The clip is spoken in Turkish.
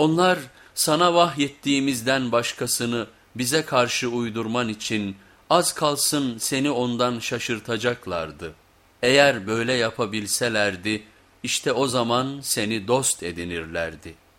Onlar sana vahyettiğimizden başkasını bize karşı uydurman için az kalsın seni ondan şaşırtacaklardı. Eğer böyle yapabilselerdi işte o zaman seni dost edinirlerdi.''